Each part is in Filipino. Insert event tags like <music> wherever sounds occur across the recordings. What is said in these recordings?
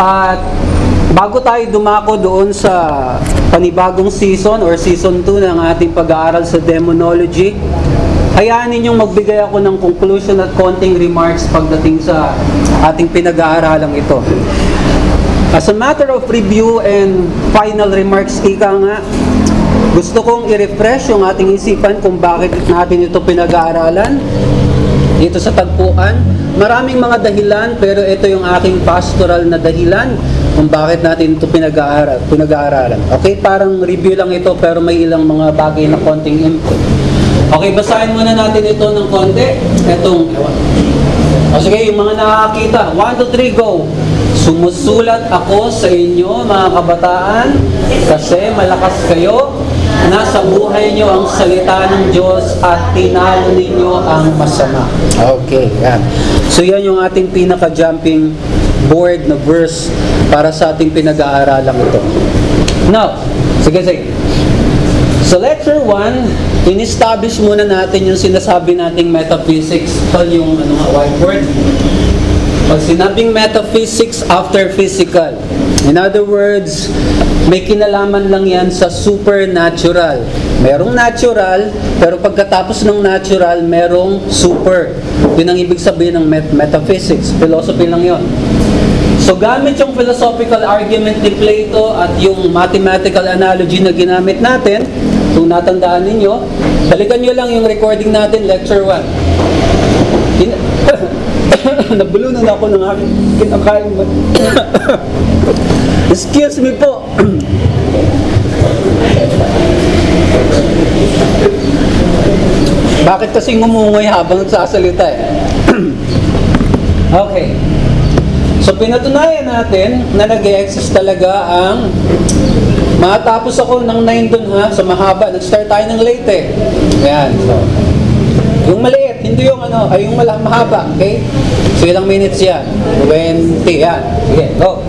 At bago tayo dumako doon sa panibagong season or season 2 ng ating pag-aaral sa demonology, hayaan ninyong magbigay ako ng conclusion at konting remarks pagdating sa ating pinag-aaralang ito. As a matter of review and final remarks, ika nga, gusto kong i-refresh yung ating isipan kung bakit natin ito pinag-aaralan dito sa tagpuan. Maraming mga dahilan pero ito yung aking pastoral na dahilan kung bakit natin ito pinag-aaral, pinag-aaralan. Okay, parang review lang ito pero may ilang mga bagay na konting input. Okay, basahin muna natin ito ng konti. Itong, o sige, yung mga nakakita. 1, 2, 3, go! Sumusulat ako sa inyo, mga kabataan, kasi malakas kayo, nasa buhay nyo ang salita ng Diyos at tinalo ninyo ang masama. Okay, yan. So yan yung ating pinaka-jumping board na verse para sa ating pinag-aaralang ito. Now, sige, sige. Sa lecture 1, in-establish muna natin yung sinasabi nating metaphysics. Ito yung ano nga, whiteboard. Pag sinabing metaphysics after physical, in other words, may kinalaman lang yan sa supernatural. Merong natural, pero pagkatapos ng natural, merong super. Yun ang ibig sabihin ng met- metaphysics. Philosophy lang yon. So gamit yung philosophical argument ni Plato at yung mathematical analogy na ginamit natin, kung natandaan ninyo, balikan nyo lang yung recording natin, lecture 1. In- <laughs> <laughs> Nabulunan ako ng aking kinakain. <laughs> Excuse me po. <clears throat> Bakit kasi ngumungoy habang nagsasalita eh? <clears throat> okay. So pinatunayan natin na nag exist talaga ang matapos ako ng 9 dun ha, sa mahaba. Nag-start tayo ng late eh. Yan. So, yung maliit, hindi yung ano, ay yung mala- mahaba, okay? So ilang minutes yan? 20, yan. Sige, go.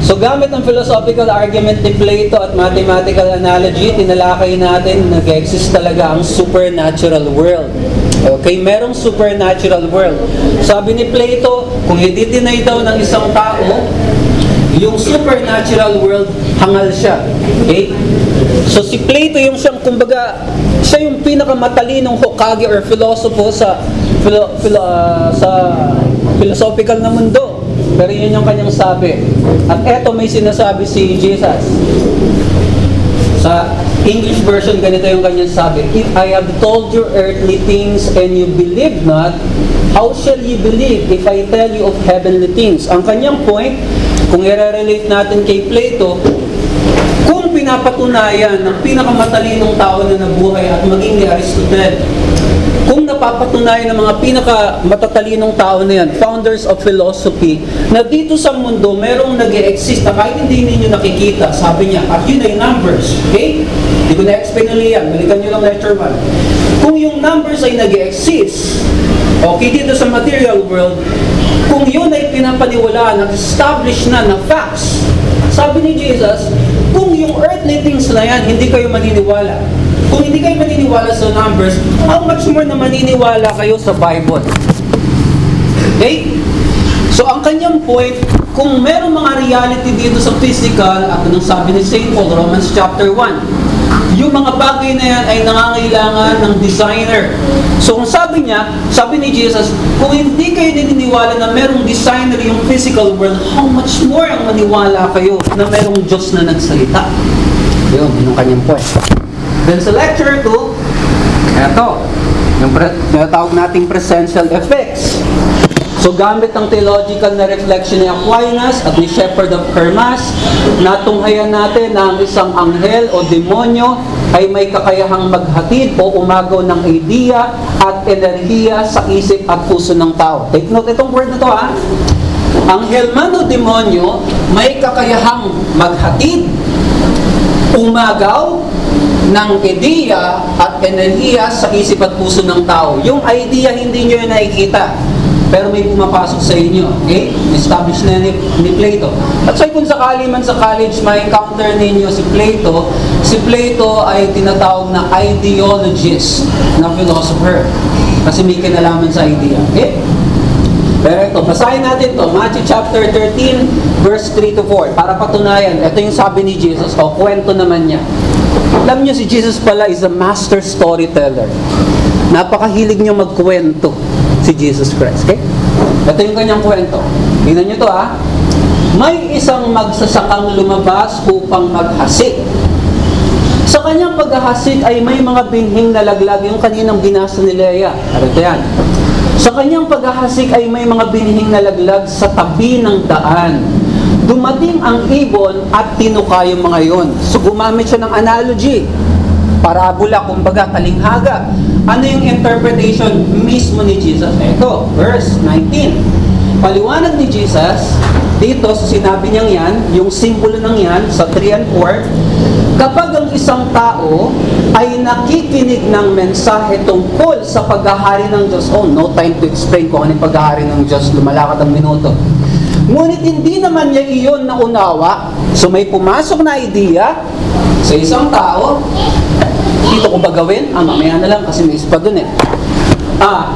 So gamit ang philosophical argument ni Plato at mathematical analogy, tinalakay natin na nag-exist talaga ang supernatural world. Okay, merong supernatural world. Sabi ni Plato, kung i-deny daw ng isang tao, yung supernatural world, hangal siya. Okay? So si Plato yung siyang, kumbaga, siya yung pinakamatalinong Hokage or philosopher sa philo, philo, ah, sa philosophical na mundo. Pero yun yung kanyang sabi. At eto may sinasabi si Jesus. Sa English version, ganito yung kanyang sabi. If I have told you earthly things and you believe not, how shall you believe if I tell you of heavenly things? Ang kanyang point, kung i-relate natin kay Plato, pinapatunayan ng pinakamatalinong tao na nabuhay at maging ni Aristotle, kung napapatunayan ng mga pinakamatalinong tao na yan, founders of philosophy, na dito sa mundo merong nag exist na kahit hindi ninyo nakikita, sabi niya, at yun ay numbers, okay? Hindi ko na-explain ulit yan, balikan nyo lang lecture 1. Kung yung numbers ay nag exist okay, dito sa material world, kung yun ay pinapaniwalaan at established na na facts, sabi ni Jesus, kung yung earthly things na yan, hindi kayo maniniwala. Kung hindi kayo maniniwala sa numbers, how much more na maniniwala kayo sa Bible? Okay? So ang kanyang point, kung merong mga reality dito sa physical, at anong sabi ni St. Paul, Romans chapter 1, yung mga bagay na yan ay nangangailangan ng designer. So kung sabi niya, sabi ni Jesus, kung hindi kayo naniniwala na merong designer yung physical world, how much more ang maniwala kayo na merong Diyos na nagsalita? Yun, yun ang kanyang point. Then sa lecture 2, eto, yung pre- tinatawag nating presential effects. So gamit ang theological na reflection ni Aquinas at ni Shepherd of Hermas, natunghayan natin na ang isang anghel o demonyo ay may kakayahang maghatid o umagaw ng idea at enerhiya sa isip at puso ng tao. Take note itong word na to ha. Anghel man o demonyo may kakayahang maghatid, umagaw ng ideya at enerhiya sa isip at puso ng tao. Yung idea hindi nyo yung nakikita pero may pumapasok sa inyo. Okay? Establish na ni, ni Plato. At so kung sakali man sa college may encounter ninyo si Plato, si Plato ay tinatawag na ideologist na philosopher. Kasi may kinalaman sa idea. Okay? Pero ito, basahin natin to Matthew chapter 13, verse 3 to 4. Para patunayan, ito yung sabi ni Jesus, o kwento naman niya. Alam niyo si Jesus pala is a master storyteller. Napakahilig niyo magkwento si Jesus Christ. Okay? Ito yung kanyang kwento. Tingnan niyo to ha. May isang magsasakang lumabas upang maghasik. Sa kanyang paghahasik ay may mga binhing nalaglag yung kaninang binasa ni Leia. Ano ito yan? Sa kanyang paghahasik ay may mga binhing nalaglag sa tabi ng daan. Dumating ang ibon at tinuka yung mga yon. So gumamit siya ng analogy. Parabola, kumbaga talinghaga. Ano yung interpretation mismo ni Jesus? Ito, verse 19. Paliwanag ni Jesus, dito sa sinabi niyang yan, yung simbolo ng yan, sa 3 and 4, kapag ang isang tao ay nakikinig ng mensahe tungkol sa paghahari ng Diyos, oh, no time to explain kung ano yung paghahari ng Diyos, lumalakad ang minuto. Ngunit hindi naman niya iyon naunawa, so may pumasok na idea sa isang tao, dito ko ba gawin? Ah, mamaya na lang kasi may ispa dun eh. Ah,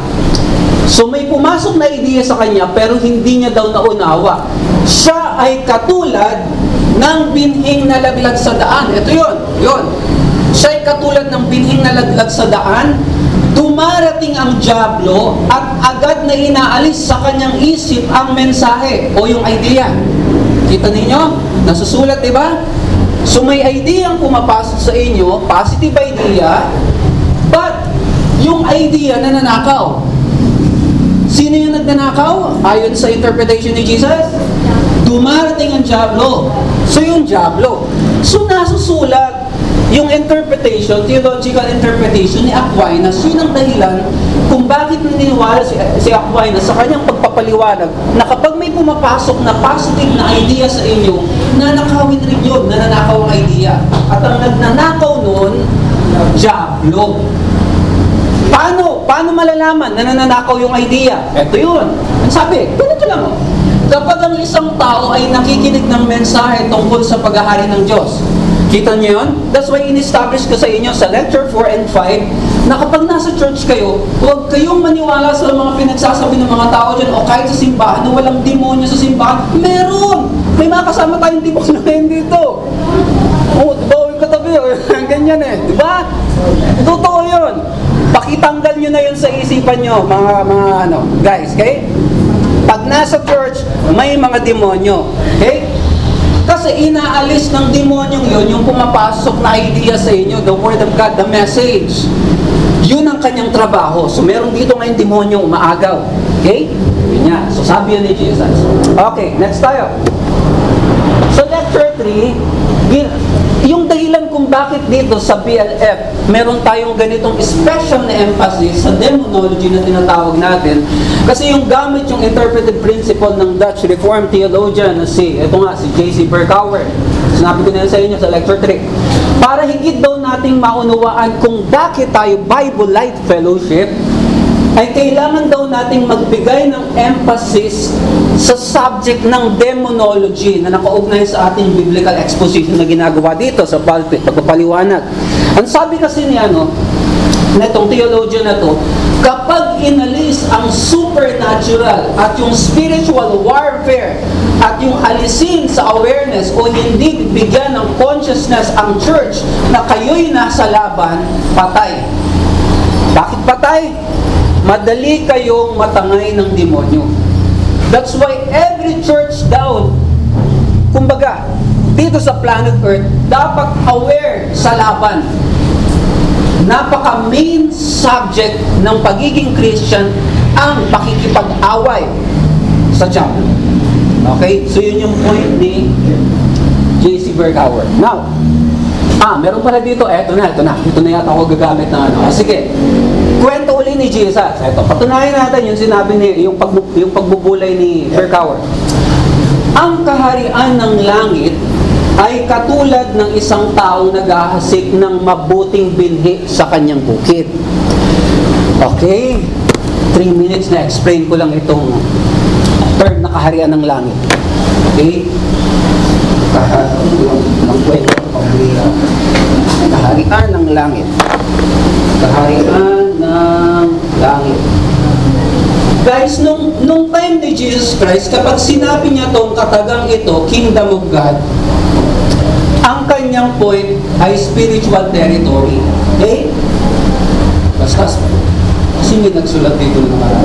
So may pumasok na ideya sa kanya pero hindi niya daw naunawa. Siya ay katulad ng binhing nalaglag sa daan. Ito yon, yon. Siya ay katulad ng binhing nalaglag sa daan. Dumarating ang Diablo at agad na inaalis sa kanyang isip ang mensahe o yung idea. Kita ninyo? Nasusulat, di ba? So may idea ang pumapasok sa inyo, positive idea, but yung idea na nanakaw. Sino yung nagnanakaw? Ayon sa interpretation ni Jesus? Dumarating ang Diablo. So yung Diablo. So nasusulat yung interpretation, theological interpretation ni Aquinas, yun ang dahilan kung bakit naniniwala si, si Aquinas sa kanyang pagpapaliwanag na kapag may pumapasok na positive na idea sa inyo, nanakawin rin yun, nananakaw ang idea. At ang nagnanakaw nun, Diablo. Paano? Paano malalaman na nananakaw yung idea? Ito yun. Ang sabi, ganito lang oh. Kapag ang isang tao ay nakikinig ng mensahe tungkol sa paghahari ng Diyos, kita niyo yun? That's why in-establish ko sa inyo sa lecture 4 and 5 na kapag nasa church kayo, huwag kayong maniwala sa mga pinagsasabi ng mga tao dyan o kahit sa simbahan na walang demonyo sa simbahan. Meron! May mga kasama tayong demonyo ngayon dito. Oh, di ba? Huwag katabi. <laughs> Ganyan eh. Di ba? Totoo yun. Pakitanggal nyo na yun sa isipan nyo, mga, mga ano, guys, okay? Pag nasa church, may mga demonyo, okay? Kasi inaalis ng demonyong yun, yung pumapasok na idea sa inyo, the word of God, the message. Yun ang kanyang trabaho. So meron dito ngayon demonyo umaagaw. Okay? Yun yan. So sabi yun ni Jesus. Okay, next tayo. Lecture 3, yung dahilan kung bakit dito sa BLF, meron tayong ganitong special na emphasis sa demonology na tinatawag natin. Kasi yung gamit yung interpretive principle ng Dutch Reformed theologian na si, ito nga, si J.C. Berkouwer. Sinabi ko na sa inyo sa lecture 3. Para higit daw nating maunawaan kung bakit tayo Bible Light Fellowship, ay kailangan daw nating magbigay ng emphasis sa subject ng demonology na nakaugnay sa ating biblical exposition na ginagawa dito sa pulpit, pagpapaliwanag. Ang sabi kasi ni ano, na itong theologian na to, kapag inalis ang supernatural at yung spiritual warfare at yung alisin sa awareness o hindi bigyan ng consciousness ang church na kayo'y nasa laban, patay. Bakit patay? Madali kayong matangay ng demonyo. That's why every church daw, kumbaga, dito sa planet Earth, dapat aware sa laban. Napaka-main subject ng pagiging Christian ang pakikipag-away sa Diablo. Okay? So yun yung point ni J.C. Berghauer. Now, ah, meron pala dito, eto na, eto na. Ito na yata ako gagamit na ano. Ah, sige, kwento uli ni Jesus. Ito, patunayan natin yung sinabi ni, yung, pag, yung pagbubulay ni Berkauer. Ang kaharian ng langit ay katulad ng isang taong naghahasik ng mabuting binhi sa kanyang bukid. Okay? 3 minutes na explain ko lang itong term na kaharian ng langit. Okay? Kaharian ng langit. Kaharian ng langit. Guys, nung, nung time ni Jesus Christ, kapag sinabi niya tong katagang ito, Kingdom of God, ang kanyang point ay spiritual territory. Okay? Basta, kasi may nagsulat dito ng mga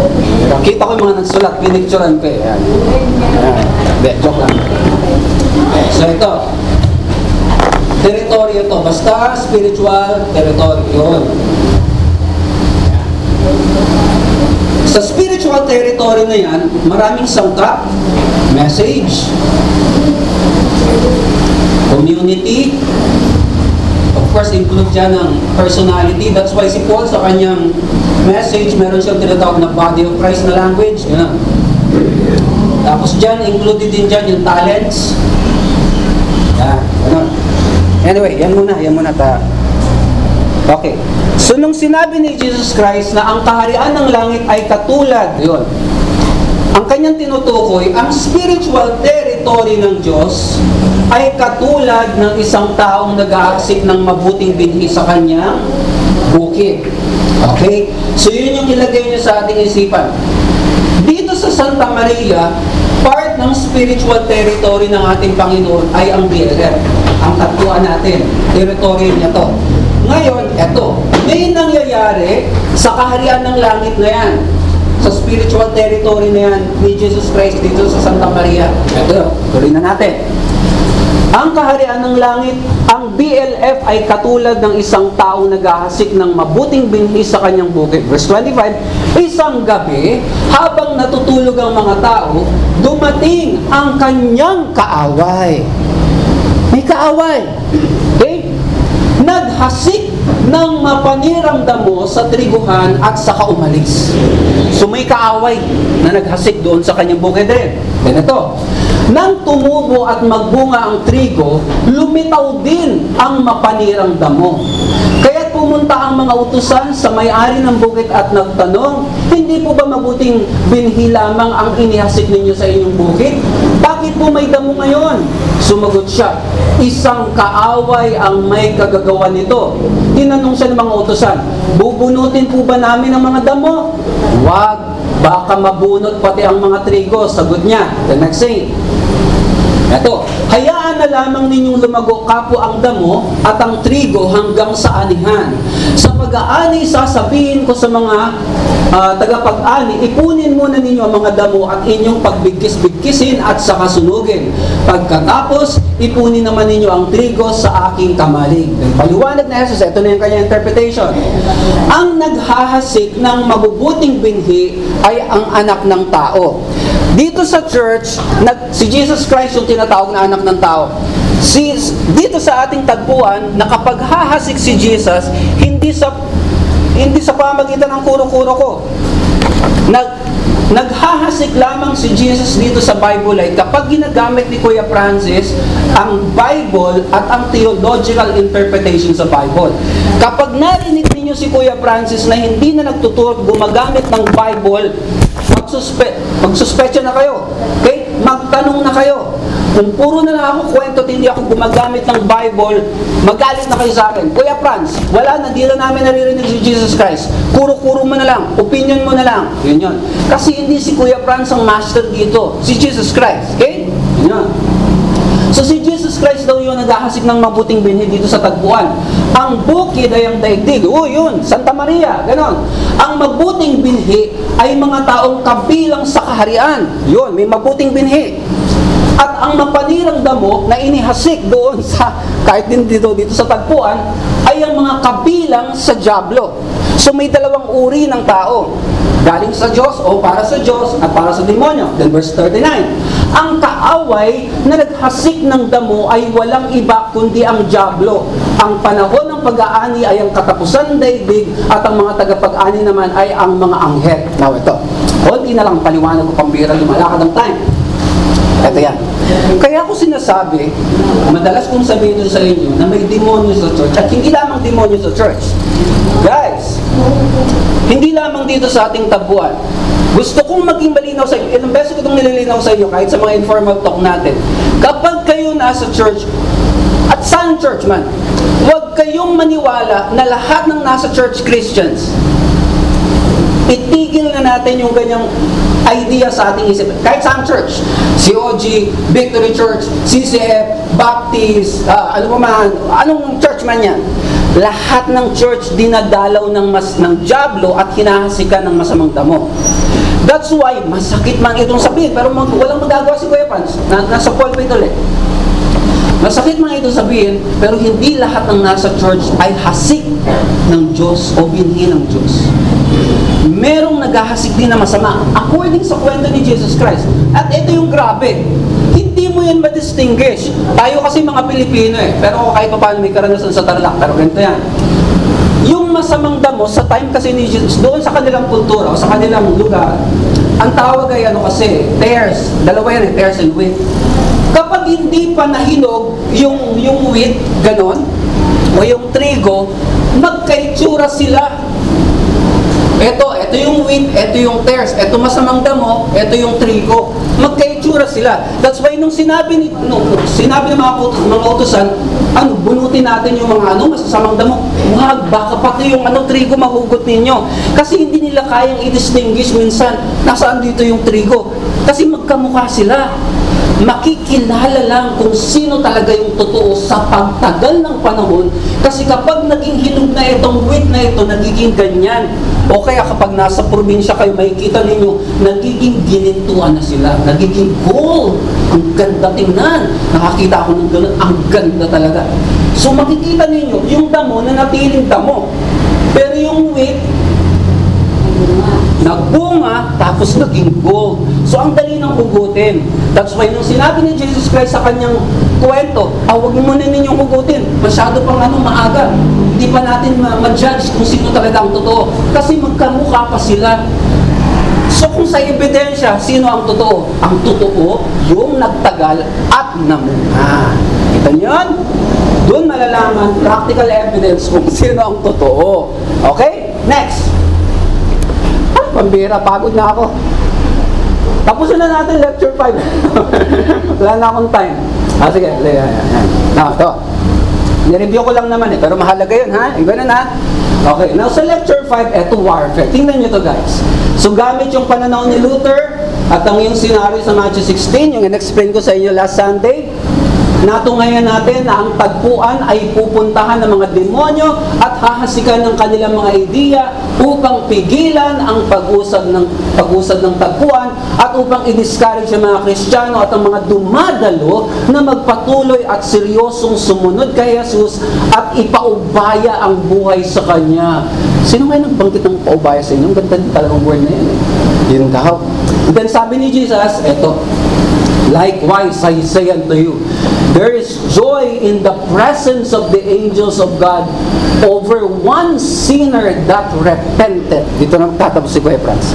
Kita ko yung mga nagsulat, pinicturean ko eh. Ayan. Ayan. Joke lang. So ito, teritoryo to. Basta spiritual territory. Yun. Sa spiritual territory na yan, maraming sangkap, message, community, of course, include dyan ang personality. That's why si Paul sa kanyang message, meron siyang tinatawag na body of Christ na language. Yan. Tapos dyan, included din dyan yung talents. Yan. Anyway, yan muna, yan muna ta. Okay. So, nung sinabi ni Jesus Christ na ang kaharian ng langit ay katulad, yun, ang kanyang tinutukoy, ang spiritual territory ng Diyos ay katulad ng isang taong nag-aasik ng mabuting binhi sa kanyang bukid. Okay? So yun yung ilagay niyo sa ating isipan. Dito sa Santa Maria, part ng spiritual territory ng ating Panginoon ay ang BLF. Ang tatuan natin, territory niya to. Ngayon, eto, may nangyayari sa kaharian ng langit na yan sa spiritual territory na yan ni Jesus Christ dito sa Santa Maria. Ito, tuloy na natin. Ang kaharian ng langit, ang BLF ay katulad ng isang tao naghahasik ng mabuting binhi sa kanyang bukid. Verse 25, Isang gabi, habang natutulog ang mga tao, dumating ang kanyang kaaway. May kaaway. Naghasik ng mapanirang damo sa triguhan at saka umalis. So may kaaway na naghasik doon sa kanyang bukid rin. Ganito, nang tumubo at magbunga ang trigo, lumitaw din ang mapanirang damo. Kaya pumunta ang mga utusan sa may-ari ng bukid at nagtanong, hindi po ba mabuting binhi lamang ang inihasik ninyo sa inyong bukid? Bakit po may damo ngayon? Sumagot siya, isang kaaway ang may kagagawa nito. Tinanong siya ng mga utusan, bubunutin po ba namin ang mga damo? Wag, baka mabunot pati ang mga trigo. Sagot niya, the next thing, ito, hayaan na lamang ninyong lumago kapo ang damo at ang trigo hanggang sa anihan. Sa pag-aani, sasabihin ko sa mga uh, tagapag-ani, ipunin muna ninyo ang mga damo at inyong pagbigkis-bigkisin at saka sunugin. Pagkatapos, ipunin naman ninyo ang trigo sa aking kamalig. Paliwanag na Jesus, ito na yung kanyang interpretation. Ang naghahasik ng mabubuting binhi ay ang anak ng tao. Dito sa church, nag, si Jesus Christ yung tinatawag na anak ng tao. Si, dito sa ating tagpuan, na kapag hahasik si Jesus, hindi sa hindi sa pamagitan ng kuro-kuro ko. Nag, naghahasik lamang si Jesus dito sa Bible ay kapag ginagamit ni Kuya Francis ang Bible at ang theological interpretation sa Bible. Kapag narinig ninyo si Kuya Francis na hindi na nagtuturo gumagamit ng Bible magsuspe magsuspecha na kayo. Okay? Magtanong na kayo. Kung puro na lang ako kwento at hindi ako gumagamit ng Bible, magalit na kayo sa akin. Kuya Franz, wala na, di lang namin naririnig si Jesus Christ. Kuro-kuro mo na lang, opinion mo na lang. Yun yun. Kasi hindi si Kuya Franz ang master dito, si Jesus Christ. Okay? Yun yun. So si Jesus Christ daw yung naghahasik ng mabuting binhi dito sa tagpuan. Ang bukid ay ang daigdig. Oh, yun, Santa Maria, ganon. Ang mabuting binhi ay mga taong kabilang sa kaharian. Yun, may mabuting binhi. At ang mapanirang damo na inihasik doon sa, kahit din dito, dito sa tagpuan, ay ang mga kabilang sa Diablo. So may dalawang uri ng tao. Galing sa Diyos o para sa Diyos at para sa demonyo. Then verse 39. Ang kaaway na naghasik ng damo ay walang iba kundi ang Diablo. Ang panahon ng pag-aani ay ang katapusan ng daigdig at ang mga tagapag-ani naman ay ang mga anghel. Now ito, konti na lang paliwanag ko pambira lumalakad ng time. Ito yan. Kaya ako sinasabi, madalas kong sabihin sa inyo na may demonyo sa church at hindi lamang demonyo sa church. Guys, hindi lamang dito sa ating tabuan. Gusto kong maging malinaw sa inyo. Ilang beses ko itong nililinaw sa inyo kahit sa mga informal talk natin. Kapag kayo nasa church, at saan church man, huwag kayong maniwala na lahat ng nasa church Christians. Itigil na natin yung ganyang idea sa ating isip. Kahit sa church, COG, Victory Church, CCF, Baptist, ah, ano man, anong church man yan. Lahat ng church dinadalaw ng mas ng jablo at hinahasikan ng masamang damo. That's why, masakit man itong sabihin, pero mag, walang magagawa si Kuya Pans. Na, nasa pulpit ulit. Masakit man ito sabihin, pero hindi lahat ng nasa church ay hasik ng Diyos o binhi ng Diyos. Merong naghahasik din na masama according sa kwento ni Jesus Christ. At ito yung grabe. Hindi mo yan ma-distinguish. Tayo kasi mga Pilipino eh. Pero kahit pa paano may karanasan sa Tarlac. Pero ganito yan. Yung masamang damo, sa time kasi ni Jesus, doon sa kanilang kultura o sa kanilang lugar, ang tawag ay ano kasi, tares. Dalawa yan eh, tares and wheat. Kapag hindi pa nahinog yung, yung wheat, ganon, o yung trigo, magkaitsura sila. Ito, ito yung wheat, ito yung tares, ito masamang damo, ito yung trigo. Magkaitsura sila. That's why nung sinabi ni nung sinabi ng mga utos, mga utosan, ano, bunutin natin yung mga ano, masasamang damo. Wag, baka pati yung ano, trigo mahugot ninyo. Kasi hindi nila kayang i-distinguish minsan nasaan dito yung trigo. Kasi magkamukha sila makikilala lang kung sino talaga yung totoo sa pagtagal ng panahon kasi kapag naging hinog na itong wheat na ito, nagiging ganyan. O kaya kapag nasa probinsya kayo, makikita ninyo, nagiging ginintuan na sila. Nagiging gold. Ang ganda tingnan. Nakakita ako ng ganun. Ang ganda talaga. So makikita ninyo, yung damo na natiling damo. Pero yung wheat, nagbunga, tapos naging gold. So, ang dali ng hugutin. That's why, nung sinabi ni Jesus Christ sa kanyang kwento, ah, huwag mo muna ninyong hugutin. Masyado pang ano, maaga. Hindi pa natin ma- ma-judge kung sino talaga ang totoo. Kasi magkamukha pa sila. So, kung sa ebidensya, sino ang totoo? Ang totoo, yung nagtagal at namunga. Kita niyo yun? Doon malalaman, practical evidence kung <laughs> sino ang totoo. Okay? Next. Pambira, pagod na ako. Tapusin na natin lecture 5. <laughs> Wala na akong time. Ah, sige. Ayan, ayan. Ah, ito. Nireview ko lang naman eh, pero mahalaga yun ha. Yung ganun ha. Okay, now sa lecture 5, eto warfare. Tingnan nyo to guys. So gamit yung pananaw ni Luther at ang yung scenario sa Matthew 16, yung in-explain ko sa inyo last Sunday, Natungayan natin na ang tagpuan ay pupuntahan ng mga demonyo at hahasikan ng kanilang mga ideya upang pigilan ang pag-usad ng pag-usad ng tagpuan at upang i-discourage ang mga Kristiyano at ang mga dumadalo na magpatuloy at seryosong sumunod kay Jesus at ipaubaya ang buhay sa Kanya. Sino nga nagbanggit ng paubaya sa inyo? Ang ganda talagang word na yun. Eh. Yun daw. Then sabi ni Jesus, eto, Likewise, I say unto you, there is joy in the presence of the angels of God over one sinner that repented. Dito na tatapos si Kuya Franz.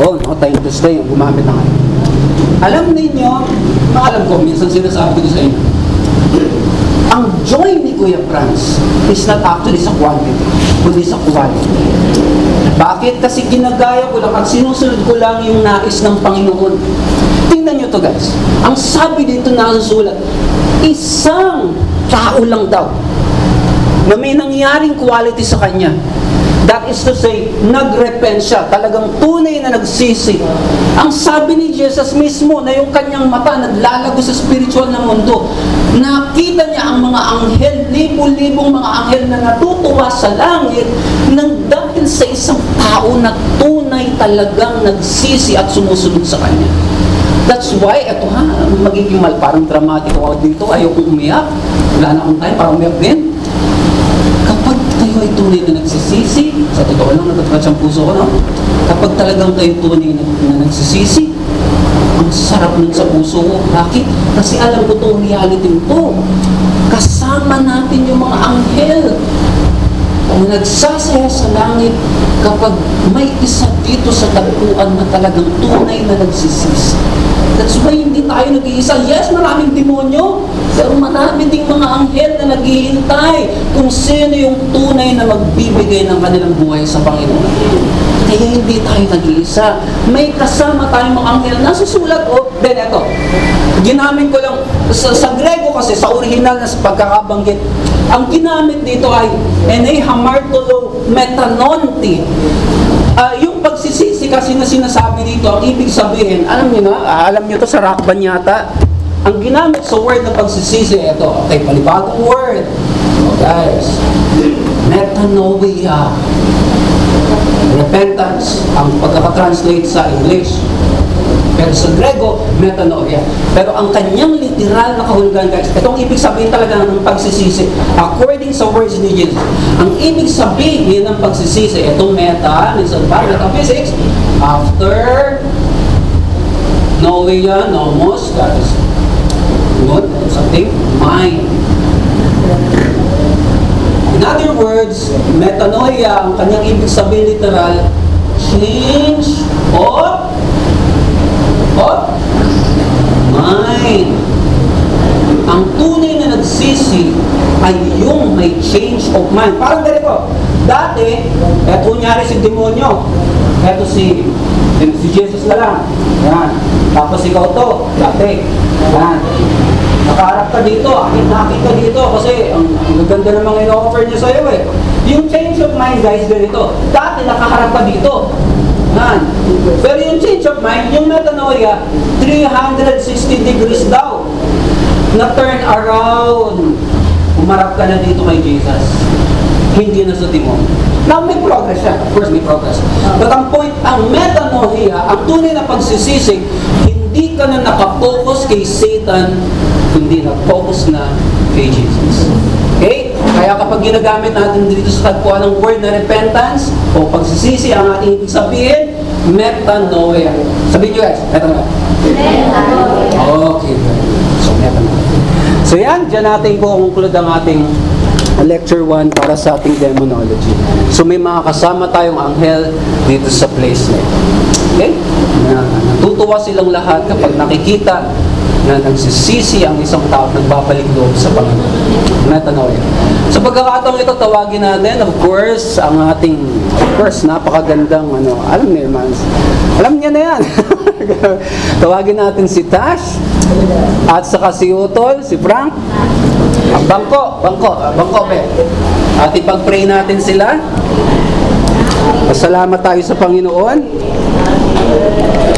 Oh, no time to stay. Gumamit na nga. Alam ninyo, alam ko, minsan sinasabi ko sa inyo, ang joy ni Kuya Franz is not actually sa quantity, kundi sa quality. Bakit? Kasi ginagaya ko lang at sinusunod ko lang yung nais ng Panginoon. Tingnan nyo to guys. Ang sabi dito na sulat, isang tao lang daw na may nangyaring quality sa kanya. That is to say, nagrepent siya, talagang tunay na nagsisi. Ang sabi ni Jesus mismo na yung kanyang mata naglalago sa spiritual na mundo, nakita niya ang mga anghel, libo-libong mga anghel na natutuwa sa langit nang dahil sa isang tao na tunay talagang nagsisi at sumusunod sa kanya. That's why, eto ha, magiging mal, parang dramatic ako dito, ayokong umiyak, wala na akong time, parang umiyak din. Kayo ay tunay na nagsisisi, sa totoo lang, nagtatrat ang puso ko, no? Kapag talagang kayo tunay na, na nagsisisi, ang sarap nun sa puso ko. Bakit? Kasi alam ko itong reality to. Kasama natin yung mga anghel na nagsasaya sa langit kapag may isa dito sa tagpuan na talagang tunay na nagsisisi. That's why hindi tayo nag-iisa. Yes, maraming demonyo. Pero marami ding mga anghel na naghihintay kung sino yung tunay na magbibigay ng kanilang buhay sa Panginoon. Kaya hindi tayo nag-iisa. May kasama tayong mga anghel. Nasusulat, oh, then eto. Ginamit ko lang, sa, sa Grego kasi, sa original na pagkakabanggit, ang ginamit dito ay ene hamartolo metanonti. Ah, yung pagsisisi kasi na sinasabi dito, ang ibig sabihin, alam niyo na, ah, alam niyo to sa Rakban yata, ang ginamit sa word na pagsisisi, ito, okay, panibagong word. Oh, guys, metanoia. Repentance, ang pagkakatranslate sa English. Pero sa Grego, metanoia. Pero ang kanyang literal na kahulugan, guys, itong ibig sabihin talaga ng pagsisisi, according sa words ni Jesus, ang ibig sabihin ng pagsisisi, itong meta, minsan pa, metaphysics, after noia, nomos, that is good, something, mind. In other words, metanoia, ang kanyang ibig sabihin literal, change of mind. Ang tunay na nagsisi ay yung may change of mind. Parang ganito. Dati, eto kunyari si demonyo. Eto si, si Jesus na lang. Yan. Tapos ikaw to, dati. Yan. Nakaharap ka dito, akit na akit ka dito kasi ang, ang ng mga ino-offer niya sa'yo eh. Yung change of mind guys, ganito. Dati nakaharap ka dito. Yan. Pero yung change of mind, yung metanoia, 360 degrees daw. Na turn around. Umarap ka na dito kay Jesus. Hindi na sa timon. Now, may progress siya. Of course, may progress. But ang point, ang metanoia, ang tunay na pagsisisig, hindi ka na nakapokus kay Satan, kundi na-focus na kay Jesus. Kaya kapag ginagamit natin dito sa tagpuan ng word na repentance o pagsisisi, ang ating ibig sabihin, metanoia. Sabihin nyo guys, metanoia. Okay. So, metanoia. So yan, dyan natin conclude ang ating lecture 1 para sa ating demonology. So may mga kasama tayong anghel dito sa place na ito. Okay? Na, natutuwa silang lahat kapag nakikita na nagsisisi ang isang tao at nagbabalik loob sa Panginoon. Metanoia. Sa pagkakataong ito, tawagin natin, of course, ang ating, of course, napakagandang, ano, alam niyo, man, alam niya na yan. <laughs> tawagin natin si Tash, at saka si Utol, si Frank, ang bangko, bangko, ah, bangko, be. At ipag-pray natin sila. Pasalamat tayo sa Panginoon.